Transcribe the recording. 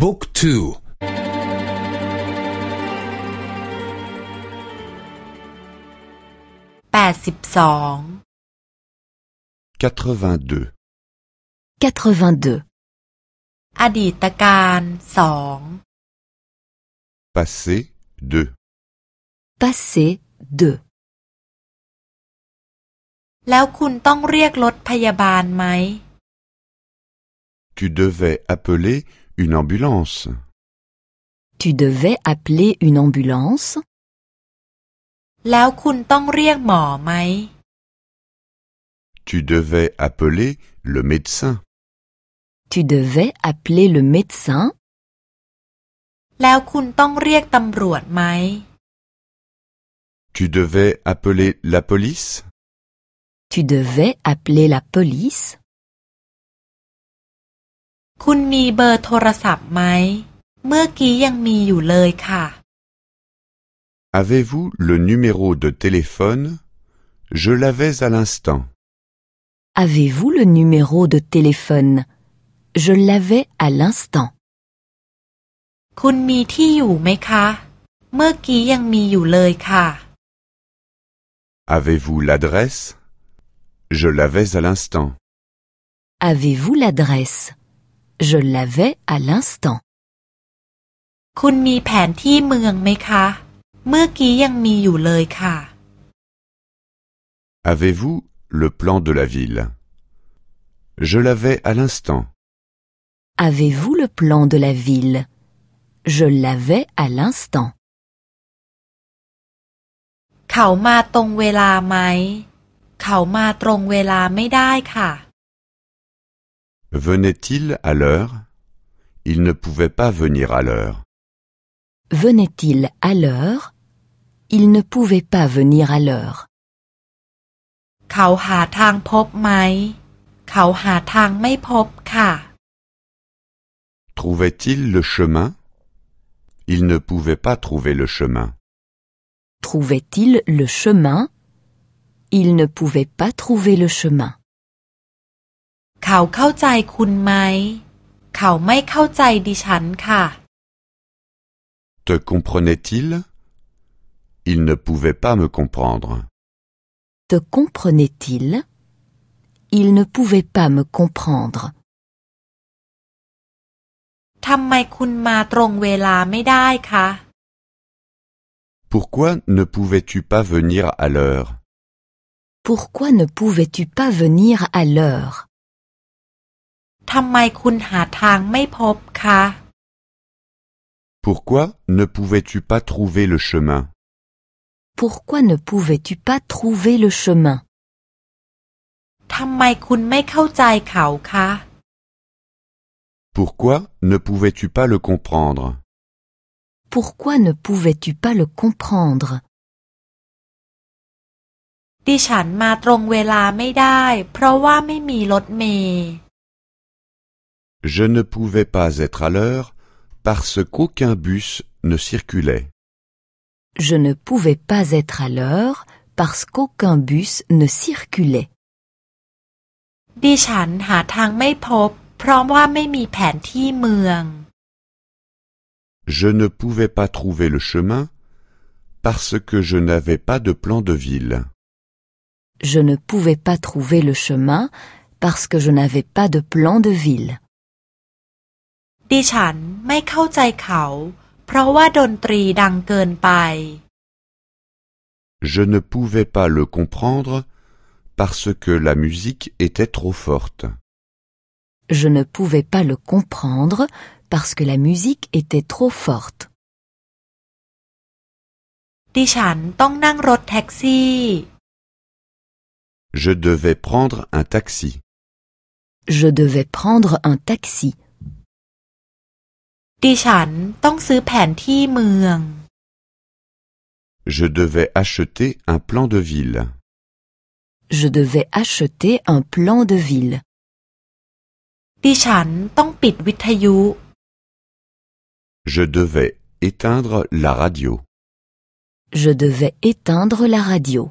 บุ๊กทูแปดสิบสอง 82. 82. อดีตการสอง Passé 2. Passé 2. แล้วคุณต้องเรียกรถพยาบาลไหม Tu devais appeler une ambulance. Tu devais appeler une ambulance? Tu devais appeler le médecin. Tu devais appeler le médecin? Tu devais appeler la police? Tu devais appeler la police? คุณมีเบอร์โทรศัพท์ไหม เมื่อกี้ยังมีอยู่เลยค่ะ Avez-vous le numéro de téléphone Je l'avais à l'instant. Avez-vous le numéro de téléphone Je l'avais à l'instant. คุณมีที่อยู่ไหมคะ เมื่อกี้ยังมีอยู่เลยค่ะ Avez-vous l'adresse Je l'avais à l'instant. Avez-vous l'adresse Je l'avais à l'instant. คุณมีแผนที่เมืองไหมคะ เมื่อกี้ยังมีอยู่เลยค่ะ Avez-vous le plan de la ville Je l'avais à l'instant. Avez-vous le plan de la ville Je l'avais à l'instant. เขามาตรงเวลาไหม เขามาตรงเวลาไม่ได้ค่ะ Venait-il à l'heure Il ne pouvait pas venir à l'heure. Venait-il à l'heure Il ne pouvait pas venir à l'heure. เขาหาทางพบไหม เขาหาทางไม่พบค่ะ Trouvait-il le chemin Il ne pouvait pas trouver le chemin. Trouvait-il le chemin Il ne pouvait pas trouver le chemin. เขาเข้าใจคุณไหม เขาไม่เข้าใจดิฉันค่ะ Te comprenait-il Il ne pouvait pas me comprendre. Te comprenait-il Il ne pouvait pas me comprendre. ทำไมคุณมาตรงเวลาไม่ได้คะ Pourquoi ne pouvais-tu pas venir à l'heure Pourquoi ne pouvais-tu pas venir à l'heure ทำไมคุณหาทางไม่พบคะ Pourquoi ne pouvais-tu pas trouver le chemin Pourquoi ne pouvais-tu pas trouver le chemin ทำไมคุณไม่เข้าใจเขาคะ Pourquoi ne pouvais-tu pas le comprendre Pourquoi ne pouvais-tu pas le comprendre ดิฉันมาตรงเวลาไม่ได้ เพราะว่าไม่มีรถเมล์ Je ne pouvais pas être à l'heure parce qu'aucun bus ne circulait. Je ne pouvais pas être à l'heure parce qu'aucun bus ne circulait. ดิฉันหาทางไม่พบ เพราะว่าไม่มีแผนที่เมือง Je ne pouvais pas trouver le chemin parce que je n'avais pas de plan de ville. Je ne pouvais pas trouver le chemin parce que je n'avais pas de plan de ville. ดิฉันไม่เข้าใจเขา เพราะว่าดนตรีดังเกินไป Je ne pouvais pas le comprendre parce que la musique était trop forte. Je ne pouvais pas le comprendre parce que la musique était trop forte. ดิฉันต้องนั่งรถแท็กซี่ Je devais prendre un taxi. Je devais prendre un taxi. ดิฉันต้องซื้อแผนที่เมือง Je devais acheter un plan de ville. Je devais acheter un plan de ville. ดิฉันต้องปิดวิทยุ Je devais éteindre la radio. Je devais éteindre la radio.